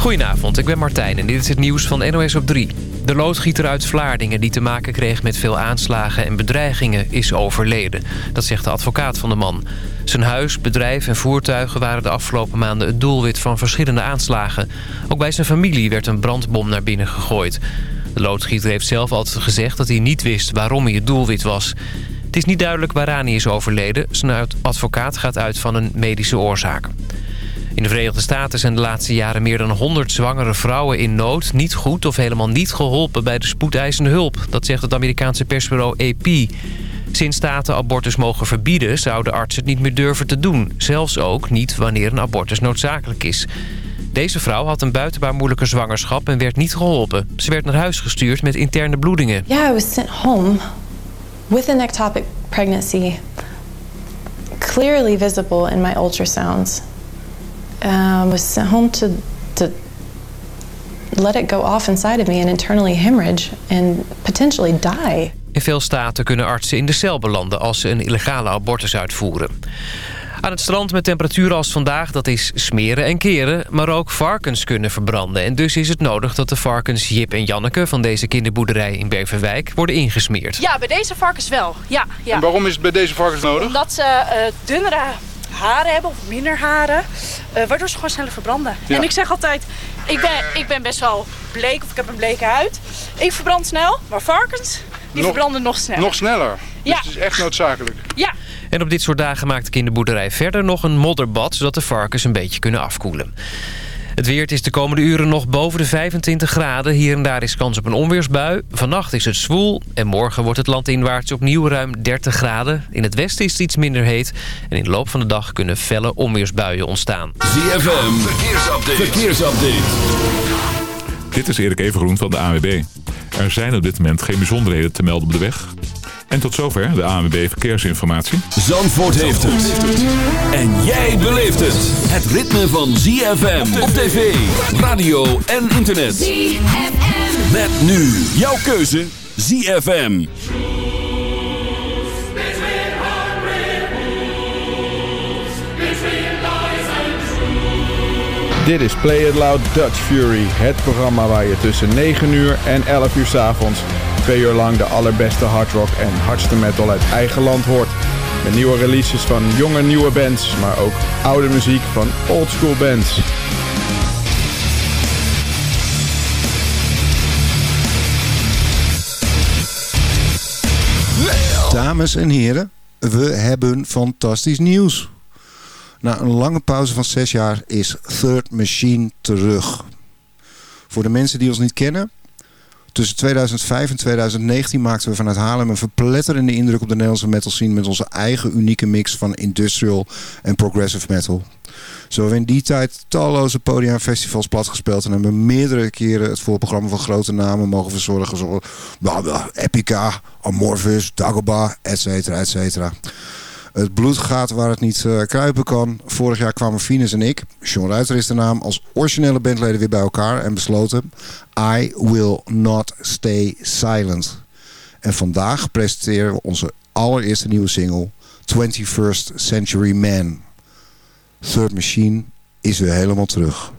Goedenavond, ik ben Martijn en dit is het nieuws van NOS op 3. De loodgieter uit Vlaardingen die te maken kreeg met veel aanslagen en bedreigingen is overleden. Dat zegt de advocaat van de man. Zijn huis, bedrijf en voertuigen waren de afgelopen maanden het doelwit van verschillende aanslagen. Ook bij zijn familie werd een brandbom naar binnen gegooid. De loodgieter heeft zelf altijd gezegd dat hij niet wist waarom hij het doelwit was. Het is niet duidelijk waaraan hij is overleden. Zijn advocaat gaat uit van een medische oorzaak. In de Verenigde Staten zijn de laatste jaren meer dan 100 zwangere vrouwen in nood... niet goed of helemaal niet geholpen bij de spoedeisende hulp. Dat zegt het Amerikaanse persbureau AP. Sinds staten abortus mogen verbieden... zouden artsen het niet meer durven te doen. Zelfs ook niet wanneer een abortus noodzakelijk is. Deze vrouw had een buitenbaar moeilijke zwangerschap en werd niet geholpen. Ze werd naar huis gestuurd met interne bloedingen. Yeah, I was sent home with an ectopic pregnancy. Clearly visible in my ultrasounds. Uh, was sent home to, to let it go off inside of me and internally hemorrhage and potentially die. In veel staten kunnen artsen in de cel belanden als ze een illegale abortus uitvoeren. Aan het strand met temperaturen als vandaag, dat is smeren en keren... maar ook varkens kunnen verbranden. En dus is het nodig dat de varkens Jip en Janneke... van deze kinderboerderij in Beverwijk worden ingesmeerd. Ja, bij deze varkens wel. Ja, ja. En waarom is het bij deze varkens nodig? Omdat ze uh, dunnere haren hebben of minder haren, uh, waardoor ze gewoon sneller verbranden. Ja. En ik zeg altijd, ik ben, ik ben best wel bleek of ik heb een bleke huid. Ik verbrand snel, maar varkens, die nog, verbranden nog sneller. Nog sneller? Dus ja. het is echt noodzakelijk? Ja. En op dit soort dagen maakt de kinderboerderij verder nog een modderbad... zodat de varkens een beetje kunnen afkoelen. Het weer is de komende uren nog boven de 25 graden. Hier en daar is kans op een onweersbui. Vannacht is het zwoel en morgen wordt het land inwaarts opnieuw ruim 30 graden. In het westen is het iets minder heet. En in de loop van de dag kunnen felle onweersbuien ontstaan. ZFM, verkeersupdate. verkeersupdate. Dit is Erik Evengroen van de AWB. Er zijn op dit moment geen bijzonderheden te melden op de weg. En tot zover de ANWB Verkeersinformatie. Zandvoort heeft het. En jij beleeft het. Het ritme van ZFM op tv, radio en internet. ZFM. Met nu jouw keuze ZFM. Dit is Play It Loud Dutch Fury. Het programma waar je tussen 9 uur en 11 uur s avonds twee uur lang de allerbeste hardrock en hardste metal uit eigen land hoort. Met nieuwe releases van jonge nieuwe bands, maar ook oude muziek van oldschool bands. Dames en heren, we hebben fantastisch nieuws. Na een lange pauze van zes jaar is Third Machine terug. Voor de mensen die ons niet kennen, Tussen 2005 en 2019 maakten we vanuit Haarlem een verpletterende indruk op de Nederlandse metal scene met onze eigen unieke mix van industrial en progressive metal. Zo hebben we in die tijd talloze podia en festivals platgespeeld en hebben meerdere keren het voorprogramma van grote namen mogen verzorgen. Zoals Epica, Amorphis, Dagobah, et cetera, et cetera. Het bloed gaat waar het niet uh, kruipen kan. Vorig jaar kwamen Venus en ik, Sean Ruiter is de naam, als originele bandleden weer bij elkaar en besloten I will not stay silent. En vandaag presenteren we onze allereerste nieuwe single 21st Century Man. Third Machine is weer helemaal terug.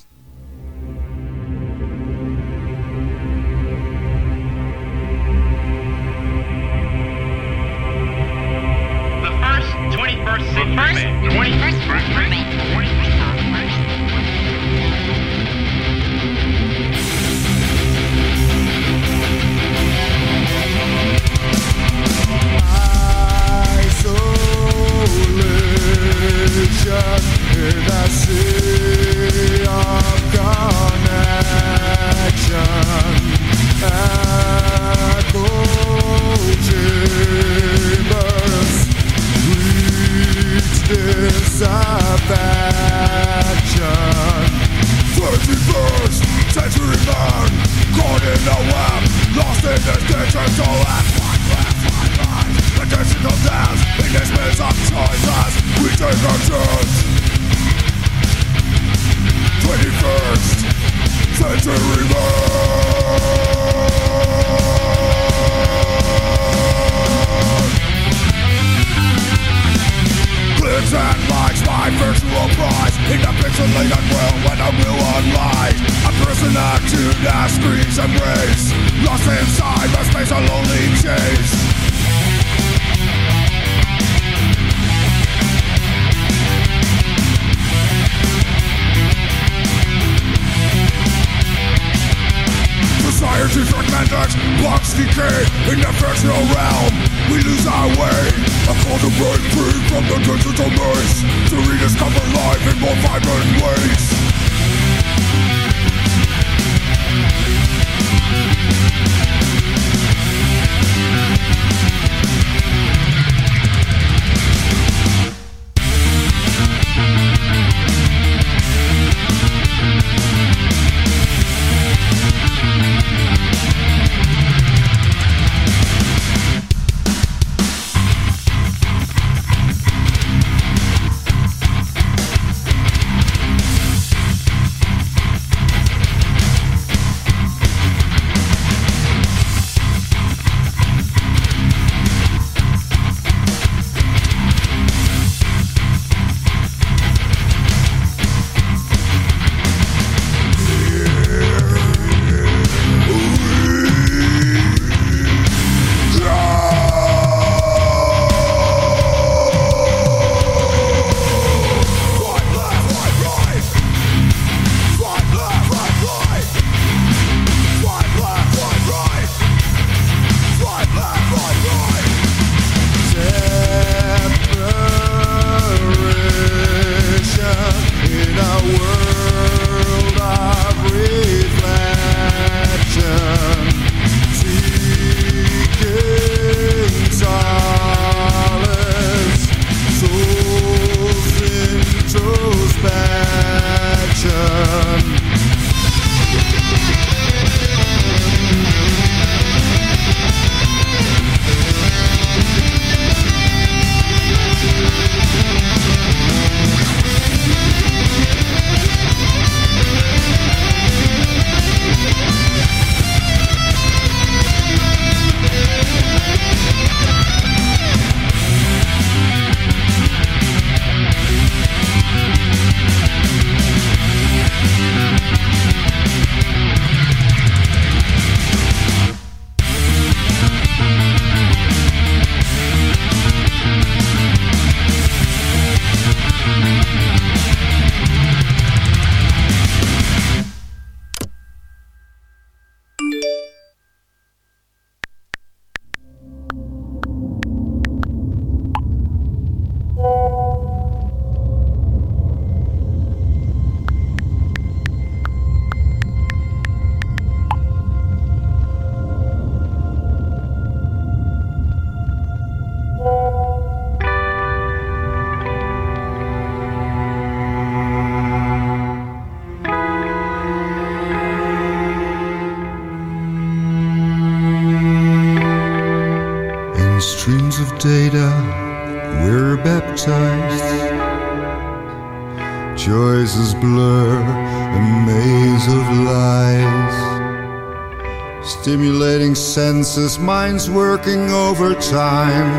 Senses, minds working overtime,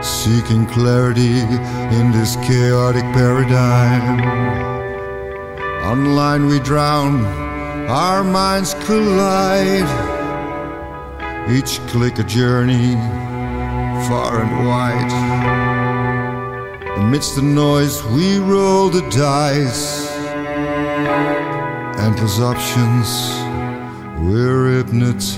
seeking clarity in this chaotic paradigm. Online we drown, our minds collide. Each click a journey, far and wide. Amidst the noise, we roll the dice. Endless options we're hypnotized.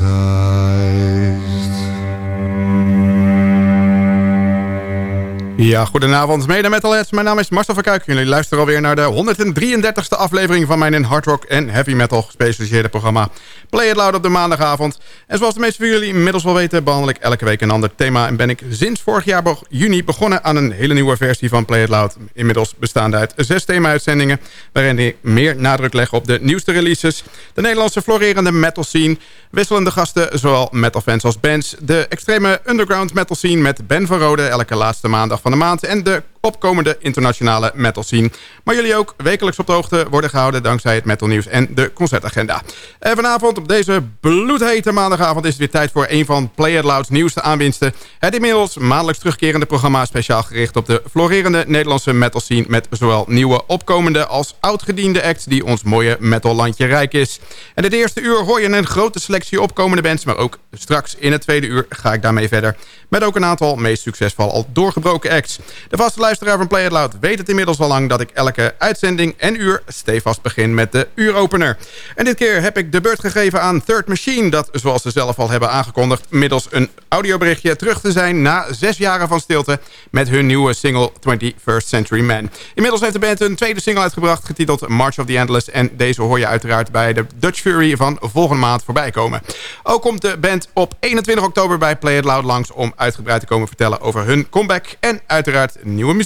Ja, goedenavond, mede metalheads. Mijn naam is Marcel van. Jullie luisteren alweer naar de 133ste aflevering van mijn in hard rock en heavy metal gespecialiseerde programma Play It Loud op de maandagavond. En zoals de meeste van jullie inmiddels wel weten... behandel ik elke week een ander thema... en ben ik sinds vorig jaar juni begonnen aan een hele nieuwe versie van Play It Loud. Inmiddels bestaande uit zes thema-uitzendingen... waarin ik meer nadruk leg op de nieuwste releases... de Nederlandse florerende metal scene... wisselende gasten, zowel metalfans als bands... de extreme underground metal scene met Ben van Rode... elke laatste maandag van de maand... en de opkomende internationale metal scene. Maar jullie ook wekelijks op de hoogte worden gehouden dankzij het metalnieuws en de concertagenda. En vanavond op deze bloedhete maandagavond is het weer tijd voor een van Play It Loud's nieuwste aanwinsten. Het inmiddels maandelijks terugkerende programma speciaal gericht op de florerende Nederlandse metal scene met zowel nieuwe opkomende als oudgediende acts die ons mooie metallandje rijk is. En het eerste uur hoor je een grote selectie opkomende bands, maar ook straks in het tweede uur ga ik daarmee verder. Met ook een aantal meest succesvol al doorgebroken acts. De vaste luisteraar van Play It Loud weet het inmiddels al lang dat ik elke uitzending en uur stevast begin met de uuropener. En dit keer heb ik de beurt gegeven aan Third Machine, dat zoals ze zelf al hebben aangekondigd, middels een audioberichtje terug te zijn na zes jaren van stilte met hun nieuwe single 21st Century Man. Inmiddels heeft de band een tweede single uitgebracht getiteld March of the Endless en deze hoor je uiteraard bij de Dutch Fury van volgende maand voorbij komen. Ook komt de band op 21 oktober bij Play It Loud langs om uitgebreid te komen vertellen over hun comeback en uiteraard nieuwe muziek.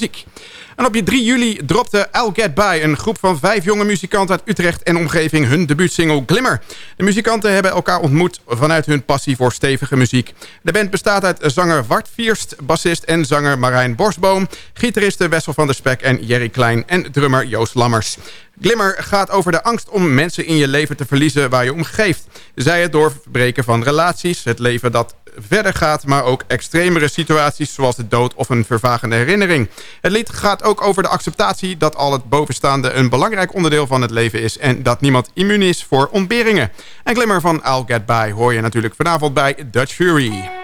En op je 3 juli dropte I'll Get By, een groep van vijf jonge muzikanten uit Utrecht en omgeving, hun debuutsingle Glimmer. De muzikanten hebben elkaar ontmoet vanuit hun passie voor stevige muziek. De band bestaat uit zanger Wart Vierst, bassist en zanger Marijn Borstboom, gitaristen Wessel van der Spek en Jerry Klein en drummer Joost Lammers. Glimmer gaat over de angst om mensen in je leven te verliezen waar je om geeft. Zij het door verbreken van relaties, het leven dat verder gaat... maar ook extremere situaties zoals de dood of een vervagende herinnering. Het lied gaat ook over de acceptatie dat al het bovenstaande... een belangrijk onderdeel van het leven is... en dat niemand immuun is voor ontberingen. En Glimmer van I'll Get By hoor je natuurlijk vanavond bij Dutch Fury.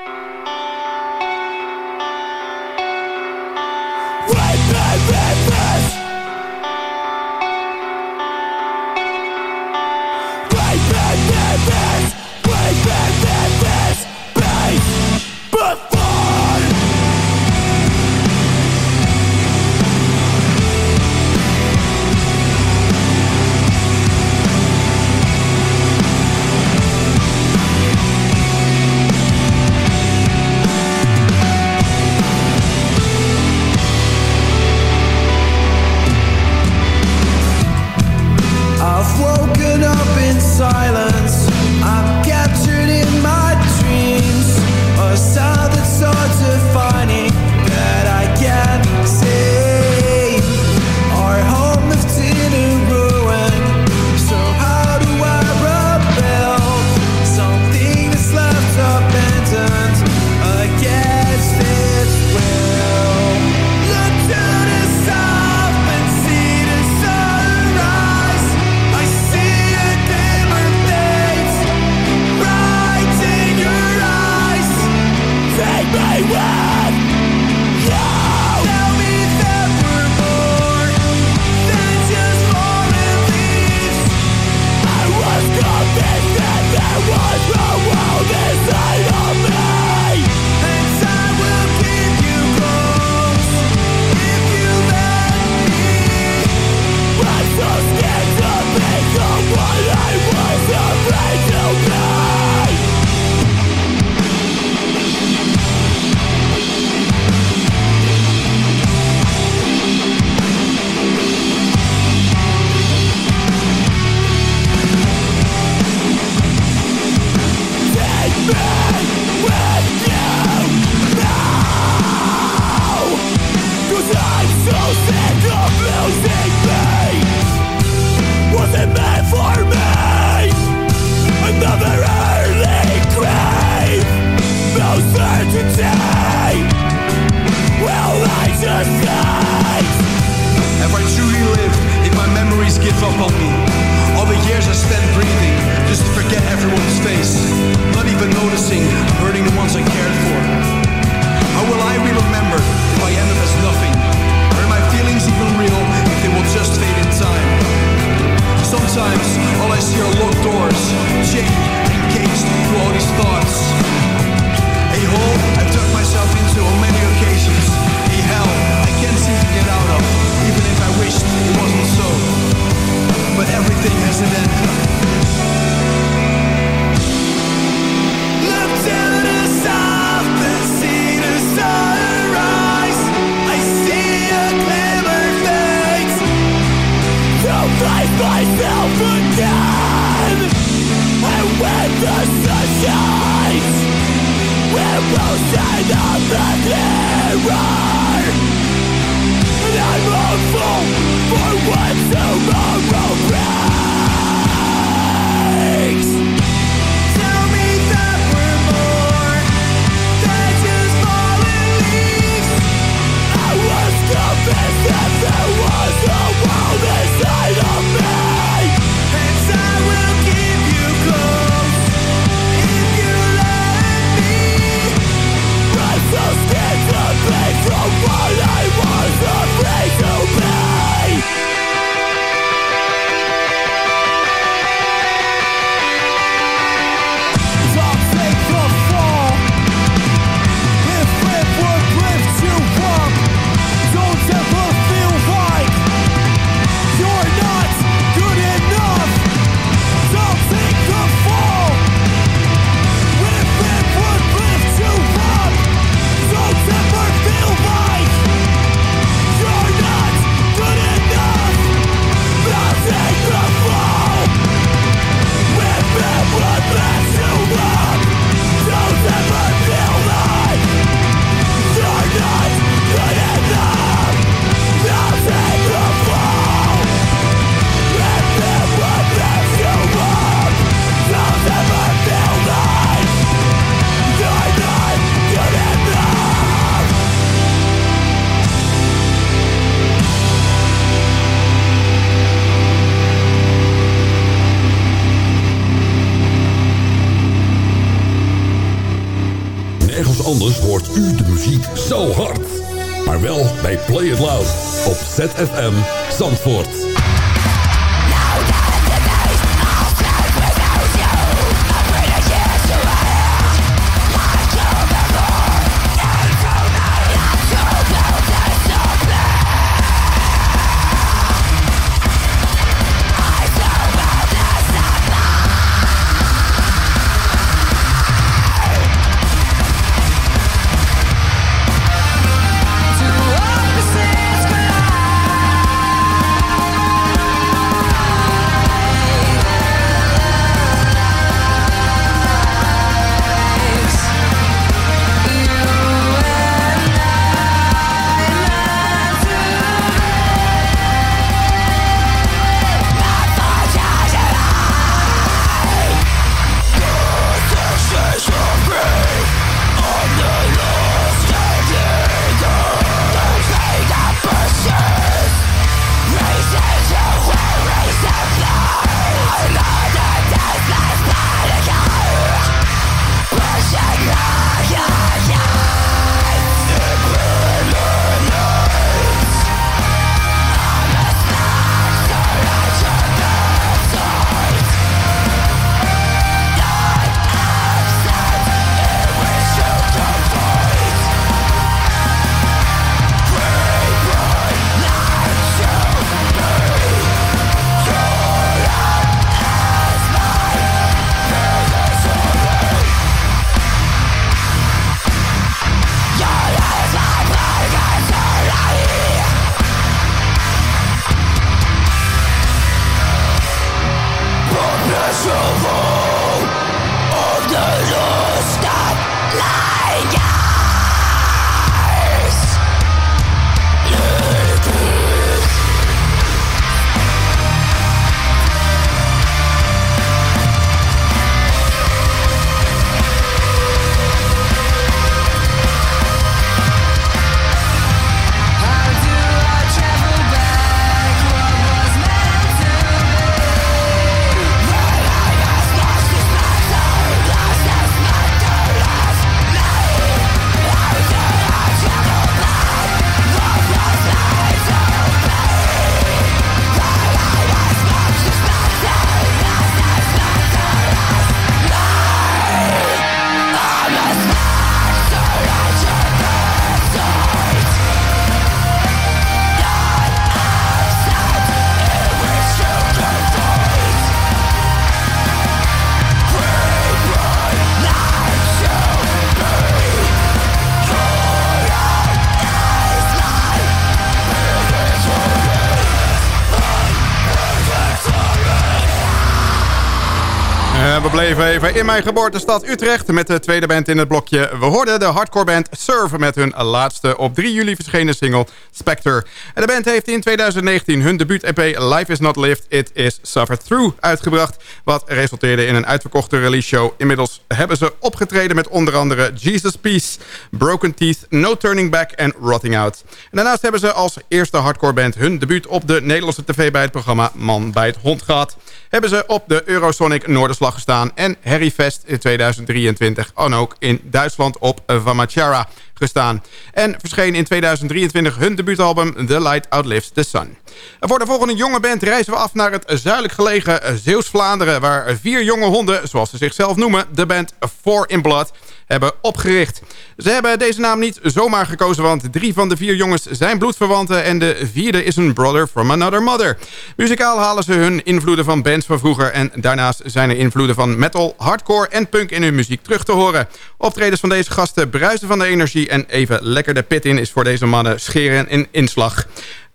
Even in mijn geboortestad Utrecht met de tweede band in het blokje. We hoorden de hardcore band Surf met hun laatste op 3 juli verschenen single Spectre. En de band heeft in 2019 hun debuut-EP Life Is Not Lived, It Is Suffered Through uitgebracht. Wat resulteerde in een uitverkochte release show. Inmiddels hebben ze opgetreden met onder andere Jesus Peace, Broken Teeth, No Turning Back en Rotting Out. En daarnaast hebben ze als eerste hardcore band hun debuut op de Nederlandse tv bij het programma Man bij het Hond gehad. Hebben ze op de Eurosonic Noorderslag gestaan en Harryfest in 2023 en ook in Duitsland op Vamachara gestaan. En verscheen in 2023 hun debuutalbum The Light Outlives the Sun. Voor de volgende jonge band reizen we af naar het zuidelijk gelegen Zeeuws-Vlaanderen... waar vier jonge honden, zoals ze zichzelf noemen, de band Four in Blood hebben opgericht. Ze hebben deze naam niet zomaar gekozen, want drie van de vier jongens zijn bloedverwanten... en de vierde is een brother from another mother. Muzikaal halen ze hun invloeden van bands van vroeger... en daarnaast zijn er invloeden van metal, hardcore en punk in hun muziek terug te horen. Optredens van deze gasten bruisen van de energie... en even lekker de pit in is voor deze mannen scheren in inslag.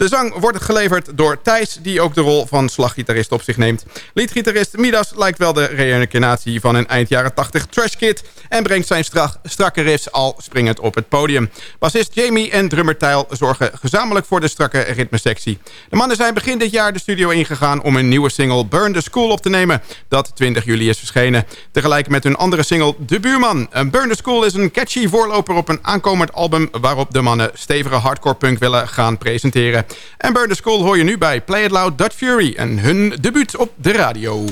De zang wordt geleverd door Thijs, die ook de rol van slaggitarist op zich neemt. Liedgitarist Midas lijkt wel de reïncarnatie van een eind jaren 80 trash kit... en brengt zijn strakke riffs al springend op het podium. Bassist Jamie en drummer Tijl zorgen gezamenlijk voor de strakke ritmesectie. De mannen zijn begin dit jaar de studio ingegaan om een nieuwe single Burn the School op te nemen... dat 20 juli is verschenen. Tegelijk met hun andere single De Buurman. Burn the School is een catchy voorloper op een aankomend album... waarop de mannen stevige hardcore punk willen gaan presenteren. En Burn the School hoor je nu bij Play It Loud Dutch Fury... en hun debuut op de radio.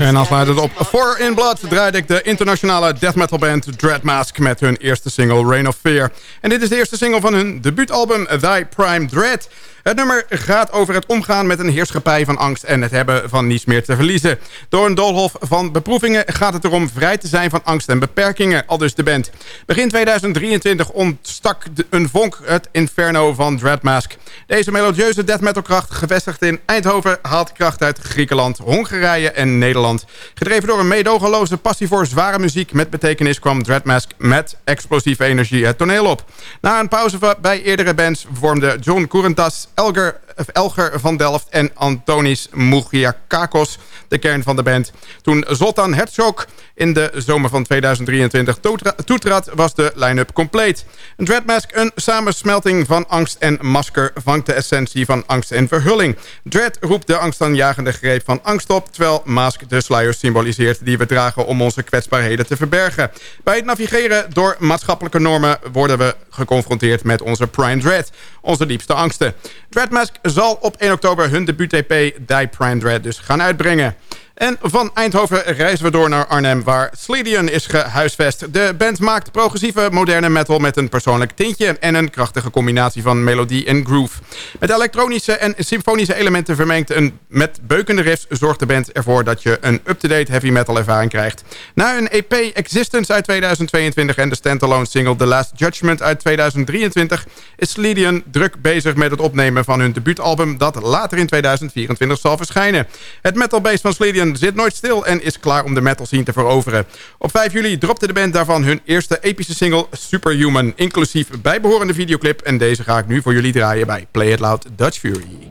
En aansluitend op Four in Blood draaide ik de internationale death metal band Dreadmask met hun eerste single Rain of Fear. En dit is de eerste single van hun debuutalbum Thy Prime Dread. Het nummer gaat over het omgaan met een heerschappij van angst en het hebben van niets meer te verliezen. Door een doolhof van beproevingen gaat het erom vrij te zijn van angst en beperkingen, aldus de band. Begin 2023 ontstak een vonk het inferno van Dreadmask. Deze melodieuze death metal kracht, gevestigd in Eindhoven, haalt kracht uit Griekenland, Hongarije en Nederland Gedreven door een meedogenloze passie voor zware muziek met betekenis kwam Dreadmask met explosieve energie het toneel op. Na een pauze bij eerdere bands vormden John Courentas, Elger Elger van Delft en Antonis Mugiakakos, de kern van de band. Toen Zoltan Herzog in de zomer van 2023 toetrad, was de line-up compleet. Dreadmask, een samensmelting van angst en masker, vangt de essentie van angst en verhulling. Dread roept de angstaanjagende greep van angst op, terwijl Mask de sluier symboliseert die we dragen om onze kwetsbaarheden te verbergen. Bij het navigeren door maatschappelijke normen worden we geconfronteerd met onze Prime Dread, onze diepste angsten. Dreadmask zal op 1 oktober hun debuut-EP Die Prime Dread dus gaan uitbrengen. En van Eindhoven reizen we door naar Arnhem, waar Sledian is gehuisvest. De band maakt progressieve moderne metal met een persoonlijk tintje... en een krachtige combinatie van melodie en groove. Met elektronische en symfonische elementen vermengd en met beukende riffs... zorgt de band ervoor dat je een up-to-date heavy metal ervaring krijgt. Na een EP Existence uit 2022 en de standalone single The Last Judgment uit 2023... is Sledian druk bezig met het opnemen van hun debuutalbum... dat later in 2024 zal verschijnen. Het metalbase van Zit nooit stil en is klaar om de metal scene te veroveren. Op 5 juli dropte de band daarvan hun eerste epische single Superhuman, inclusief bijbehorende videoclip. En deze ga ik nu voor jullie draaien bij Play It Loud Dutch Fury.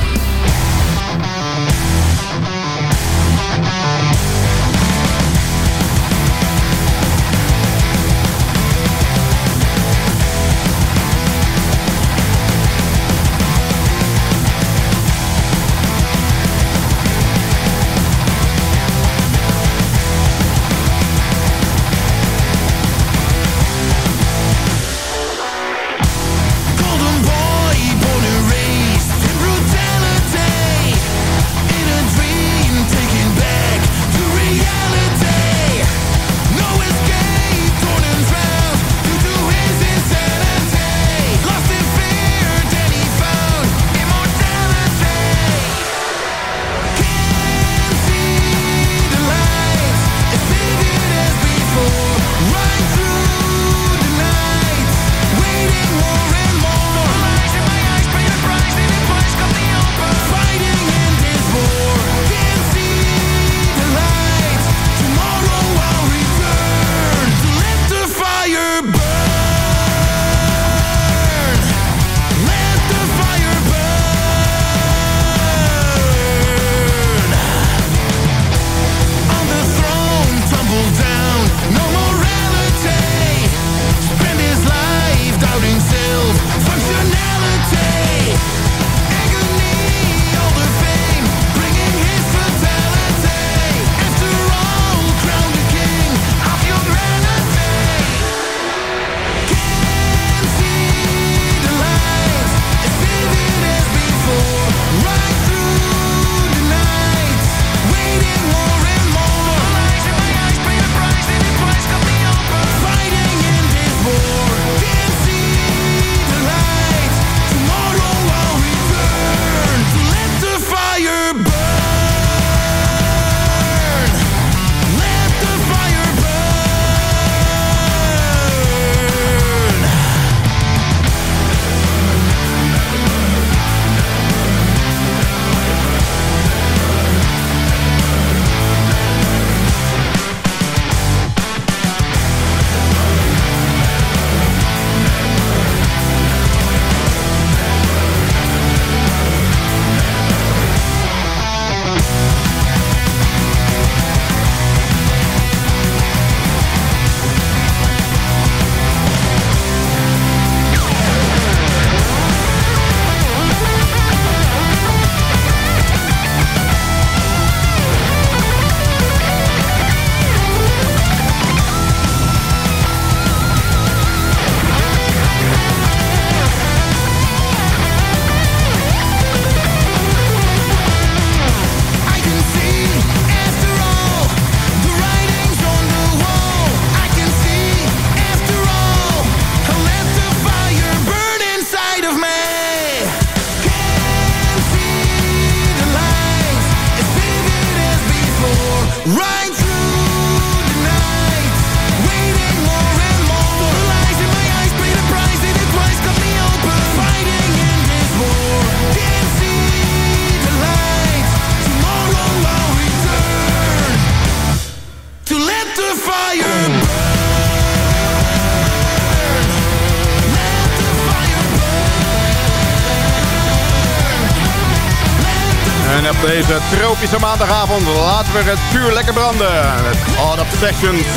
Deze tropische maandagavond laten we het vuur lekker branden. Met Odd Obsessions.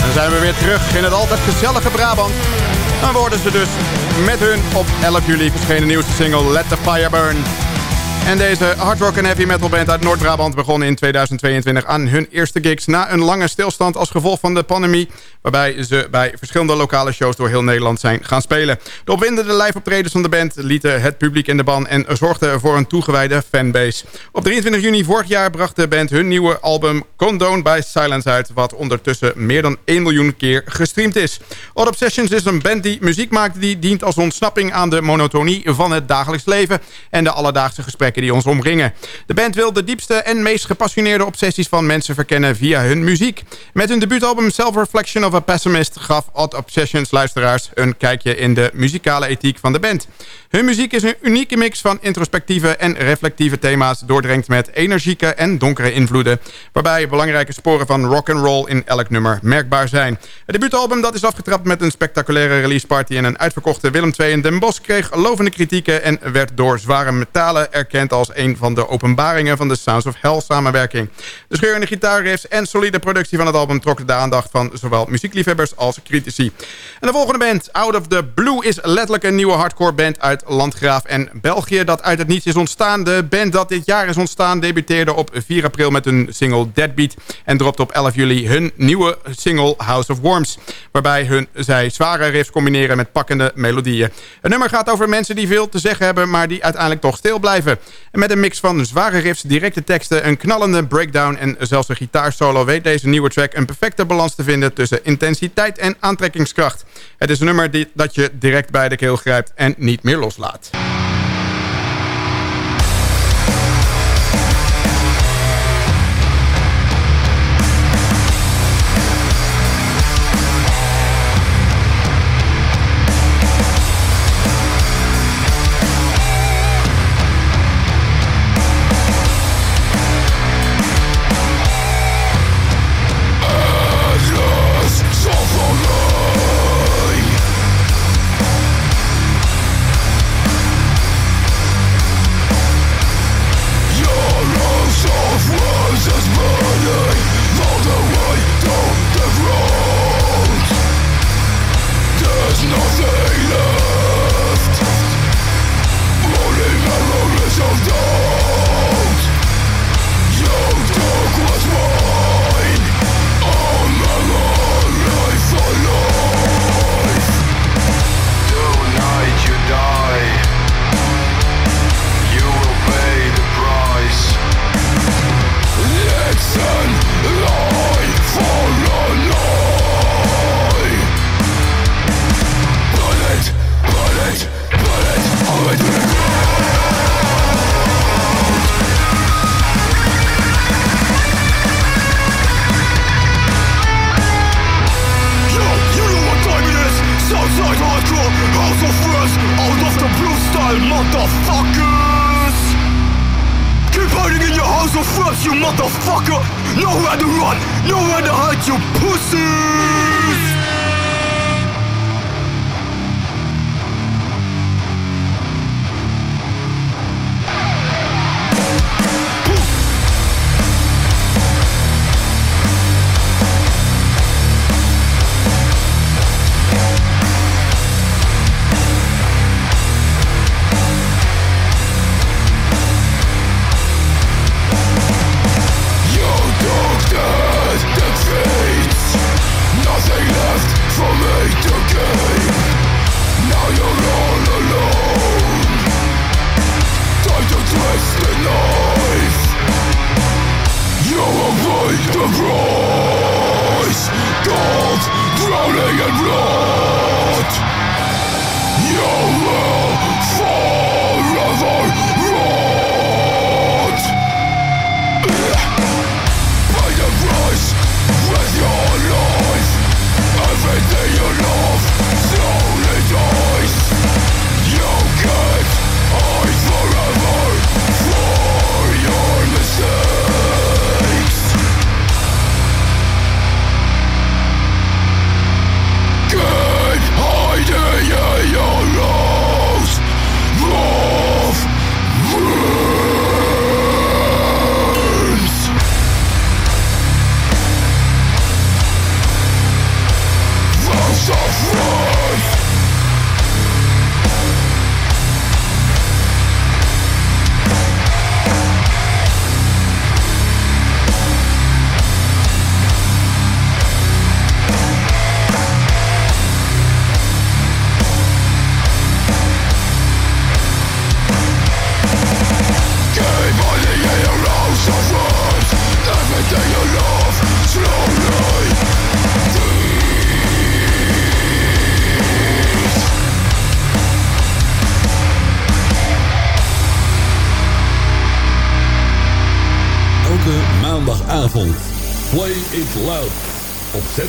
Dan zijn we weer terug in het altijd gezellige Brabant. Dan worden ze dus met hun op 11 juli verschenen nieuwste single Let the Fire Burn. En deze hard rock en heavy metal band uit Noord-Brabant begon in 2022 aan hun eerste gigs na een lange stilstand als gevolg van de pandemie, waarbij ze bij verschillende lokale shows door heel Nederland zijn gaan spelen. De opwindende live optredens van de band lieten het publiek in de ban en zorgden voor een toegewijde fanbase. Op 23 juni vorig jaar bracht de band hun nieuwe album Condone by Silence uit, wat ondertussen meer dan 1 miljoen keer gestreamd is. Odd Obsessions is een band die muziek maakt die dient als ontsnapping aan de monotonie van het dagelijks leven en de alledaagse gesprekken die ons omringen. De band wil de diepste en meest gepassioneerde obsessies van mensen verkennen via hun muziek. Met hun debuutalbum Self-Reflection of a Pessimist gaf Odd Obsessions luisteraars een kijkje in de muzikale ethiek van de band. Hun muziek is een unieke mix van introspectieve en reflectieve thema's... doordrenkt met energieke en donkere invloeden... waarbij belangrijke sporen van rock and roll in elk nummer merkbaar zijn. Het debuutalbum dat is afgetrapt met een spectaculaire releaseparty... en een uitverkochte Willem II in Den Bosch kreeg lovende kritieken... en werd door zware metalen erkend als een van de openbaringen... van de Sounds of Hell samenwerking. De scheurende gitaarriffs en solide productie van het album... trokken de aandacht van zowel muziekliefhebbers als critici. En de volgende band, Out of the Blue, is letterlijk een nieuwe hardcore band uit Landgraaf en België... dat uit het niets is ontstaan. De band dat dit jaar is ontstaan debuteerde op 4 april met hun single Deadbeat... en dropte op 11 juli hun nieuwe single House of Worms... waarbij hun, zij zware riffs combineren met pakkende melodieën. Het nummer gaat over mensen die veel te zeggen hebben... maar die uiteindelijk toch stil blijven. Met een mix van zware riffs, directe teksten... een knallende breakdown en zelfs een gitaarsolo... weet deze nieuwe track een perfecte balans te vinden... tussen intensiteit en aantrekkingskracht. Het is een nummer die, dat je direct bij de keel grijpt en niet meer loslaat.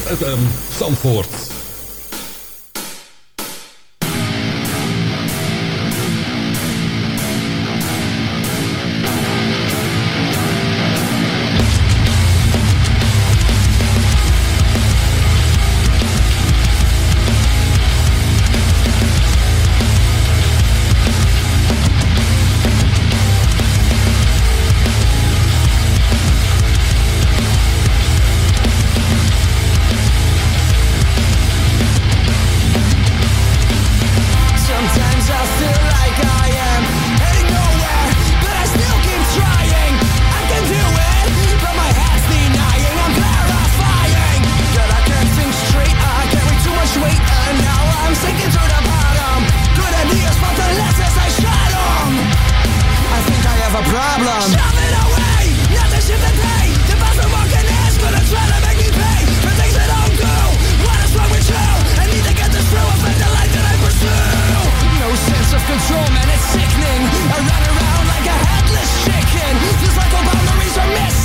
ZFM Zandvoort. problem. Shove it away, the to make pay things don't I need to get this through. The life that I pursue. No sense of control, man, it's sickening. I run around like a headless chicken. Feels like all boundaries are missing.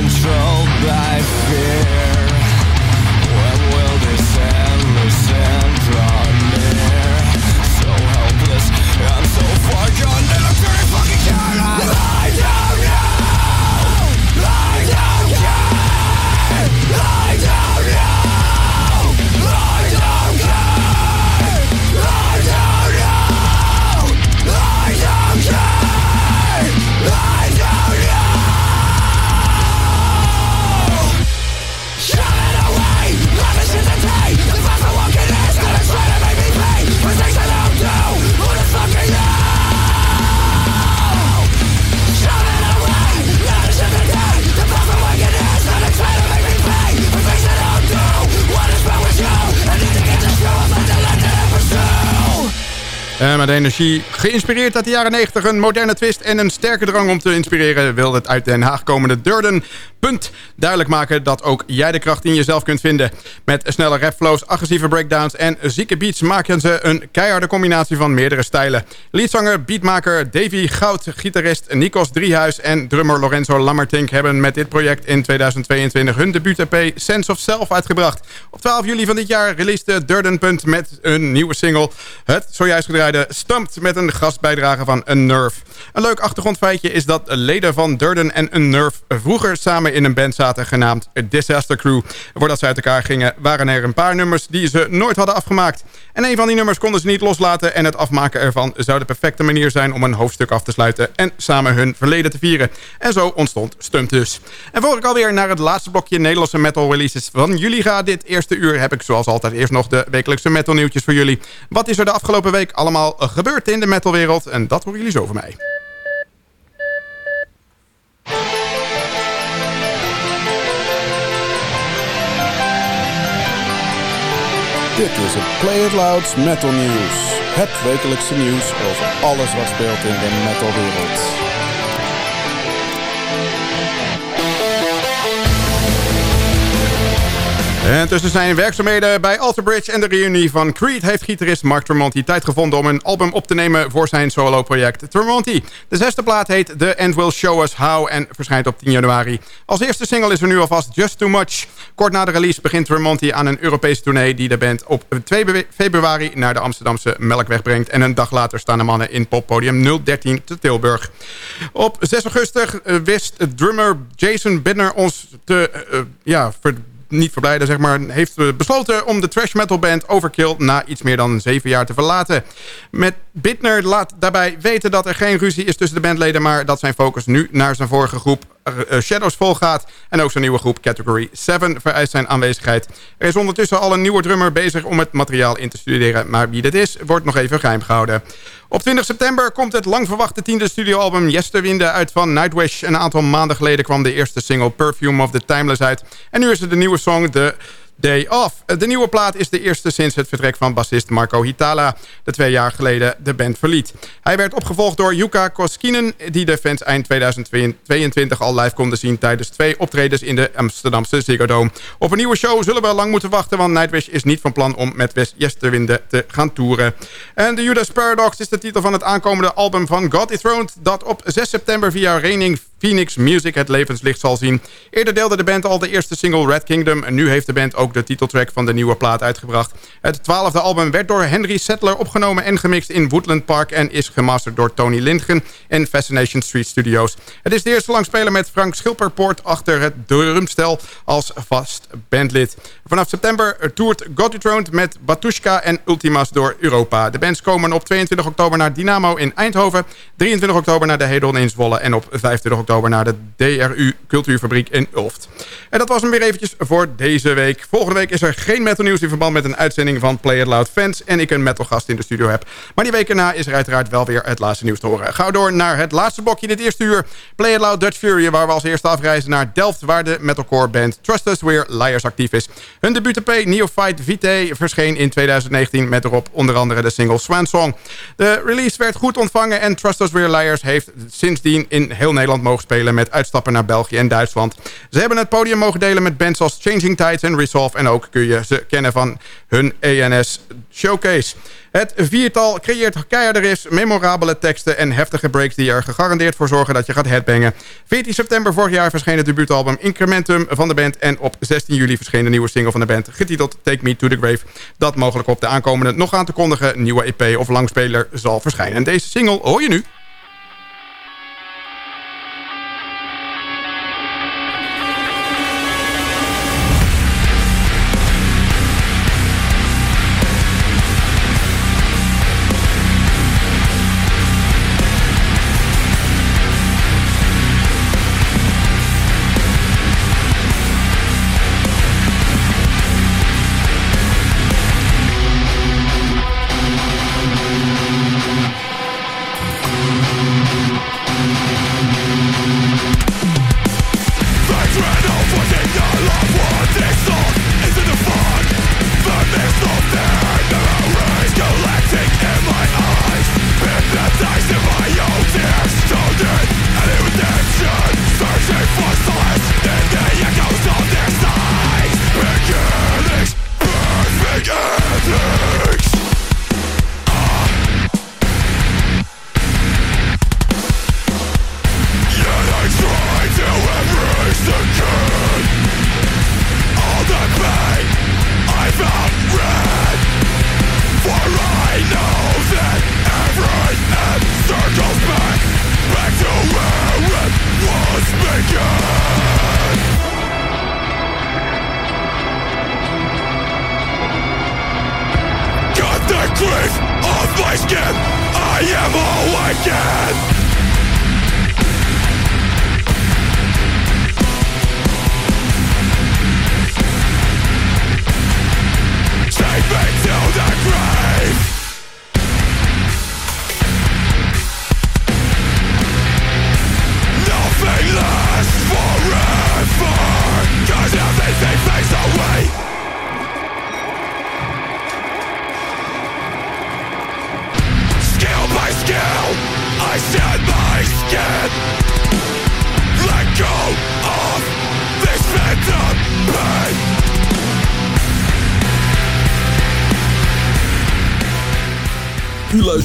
controlled by fear. Met energie. Geïnspireerd uit de jaren 90, een moderne twist en een sterke drang om te inspireren... wil het uit Den Haag komende Durden punt duidelijk maken dat ook jij de kracht in jezelf kunt vinden. Met snelle rapflows, agressieve breakdowns en zieke beats maken ze een keiharde combinatie van meerdere stijlen. Leadzanger, beatmaker Davy Goud, gitarist Nikos Driehuis en drummer Lorenzo Lammertink hebben met dit project in 2022 hun debuut-EP Sense of Self uitgebracht. Op 12 juli van dit jaar releasede Durden Punt met een nieuwe single. Het zojuist gedraaide Stumped met een gastbijdrage van Unnerve. Een leuk achtergrondfeitje is dat leden van Durden en Unnerve vroeger samen in een band zaten genaamd Disaster Crew. Voordat ze uit elkaar gingen waren er een paar nummers die ze nooit hadden afgemaakt. En een van die nummers konden ze niet loslaten en het afmaken ervan zou de perfecte manier zijn om een hoofdstuk af te sluiten en samen hun verleden te vieren. En zo ontstond Stunt dus. En voor ik alweer naar het laatste blokje Nederlandse metal releases van jullie ga dit eerste uur heb ik zoals altijd eerst nog de wekelijkse metal nieuwtjes voor jullie. Wat is er de afgelopen week allemaal gebeurd in de metalwereld en dat horen jullie zo van mij. Dit is het Play It Louds Metal News. Het wekelijkse nieuws over alles wat speelt in de metalwereld. En tussen zijn werkzaamheden bij Alter Bridge en de reunie van Creed... heeft gitarist Mark Tremonti tijd gevonden om een album op te nemen voor zijn solo-project Tremonti. De zesde plaat heet The End Will Show Us How en verschijnt op 10 januari. Als eerste single is er nu alvast Just Too Much. Kort na de release begint Tremonti aan een Europese tournee... die de band op 2 februari naar de Amsterdamse Melkweg brengt... en een dag later staan de mannen in poppodium 013 te Tilburg. Op 6 augustus eh, wist drummer Jason Bidner ons te uh, ja, niet verblijden, zeg maar, heeft besloten om de trash metal band Overkill na iets meer dan zeven jaar te verlaten. Met Bittner laat daarbij weten dat er geen ruzie is tussen de bandleden, maar dat zijn focus nu naar zijn vorige groep Shadows volgaat. En ook zijn nieuwe groep Category 7 vereist zijn aanwezigheid. Er is ondertussen al een nieuwe drummer bezig om het materiaal in te studeren. Maar wie dit is, wordt nog even geheim gehouden. Op 20 september komt het lang verwachte tiende studioalbum Yesterwinde uit van Nightwish. Een aantal maanden geleden kwam de eerste single Perfume of the Timeless uit. En nu is het de nieuwe song The Day Off. De nieuwe plaat is de eerste sinds het vertrek van bassist Marco Hitala... de twee jaar geleden de band verliet. Hij werd opgevolgd door Yuka Koskinen... die de fans eind 2022 al live konden zien... tijdens twee optredens in de Amsterdamse Ziggo Dome. Op een nieuwe show zullen we lang moeten wachten... want Nightwish is niet van plan om met West Yesterwinde te gaan toeren. En The Judas Paradox is de titel van het aankomende album van God Is Throned... dat op 6 september via Raining Phoenix Music het levenslicht zal zien. Eerder deelde de band al de eerste single Red Kingdom... en nu heeft de band ook de titeltrack van de nieuwe plaat uitgebracht. Het twaalfde album werd door Henry Settler opgenomen en gemixt in Woodland Park... en is gemasterd door Tony Lindgren in Fascination Street Studios. Het is de eerste langspeler met Frank Schilperpoort achter het drumstel als vast bandlid. Vanaf september toert God met Batushka en Ultimas door Europa. De bands komen op 22 oktober naar Dynamo in Eindhoven... 23 oktober naar de Hedon in Zwolle... en op 25 oktober naar de DRU Cultuurfabriek in Ulft. En dat was hem weer eventjes voor deze week. Volgende week is er geen metal nieuws in verband met een uitzending van Play It Loud Fans... en ik een metal gast in de studio heb. Maar die week erna is er uiteraard wel weer het laatste nieuws te horen. Gauw door naar het laatste blokje in het eerste uur. Play It Loud Dutch Fury, waar we als eerste afreizen naar Delft... waar de metalcore band Trust Us Weer Liars actief is. Hun debuut-EP Neophyte Vitae verscheen in 2019 met erop onder andere de single Swan Song. De release werd goed ontvangen en Trust Us Weer Liars heeft sindsdien in heel Nederland mogen spelen... met uitstappen naar België en Duitsland. Ze hebben het podium mogen delen met bands als Changing Tides en Resolve... en ook kun je ze kennen van hun ENS Showcase. Het viertal creëert keiharde riffs, memorabele teksten en heftige breaks... die er gegarandeerd voor zorgen dat je gaat headbangen. 14 september vorig jaar verscheen het debuutalbum Incrementum van de band... en op 16 juli verscheen de nieuwe single van de band... getiteld Take Me To The Grave... dat mogelijk op de aankomende nog aan te kondigen nieuwe EP of langspeler zal verschijnen. En deze single hoor je nu...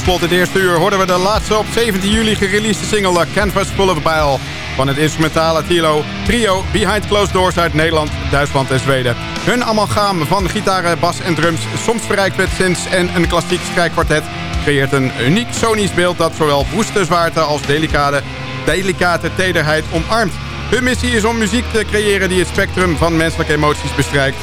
Tot slot het eerste uur hoorden we de laatste op 17 juli gereleasede single Canvas Full of Bile van het instrumentale trio, trio Behind Closed Doors uit Nederland, Duitsland en Zweden. Hun amalgaam van gitaren, bas en drums, soms verrijkt met synths en een klassiek strijkkwartet, creëert een uniek sonisch beeld dat zowel woeste zwaarte als delicate, delicate tederheid omarmt. Hun missie is om muziek te creëren die het spectrum van menselijke emoties bestrijkt.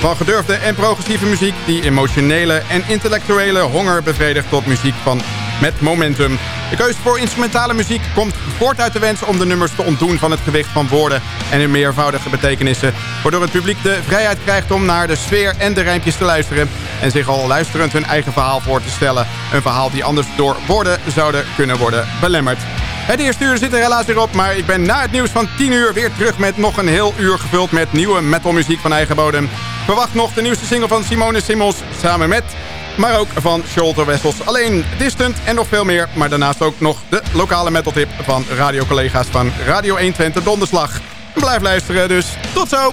Van gedurfde en progressieve muziek die emotionele en intellectuele honger bevredigt tot muziek van met momentum. De keuze voor instrumentale muziek komt voort uit de wens om de nummers te ontdoen van het gewicht van woorden en hun meervoudige betekenissen. Waardoor het publiek de vrijheid krijgt om naar de sfeer en de rijmpjes te luisteren en zich al luisterend hun eigen verhaal voor te stellen. Een verhaal die anders door woorden zouden kunnen worden belemmerd. Het eerste uur zit er helaas weer op, maar ik ben na het nieuws van 10 uur weer terug met nog een heel uur gevuld met nieuwe metalmuziek van eigen bodem. Verwacht nog de nieuwste single van Simone Simmons samen met, maar ook van Shoulder Wessels. Alleen Distant en nog veel meer, maar daarnaast ook nog de lokale metaltip van radiocollega's van Radio 120 Donderslag. Blijf luisteren dus. Tot zo!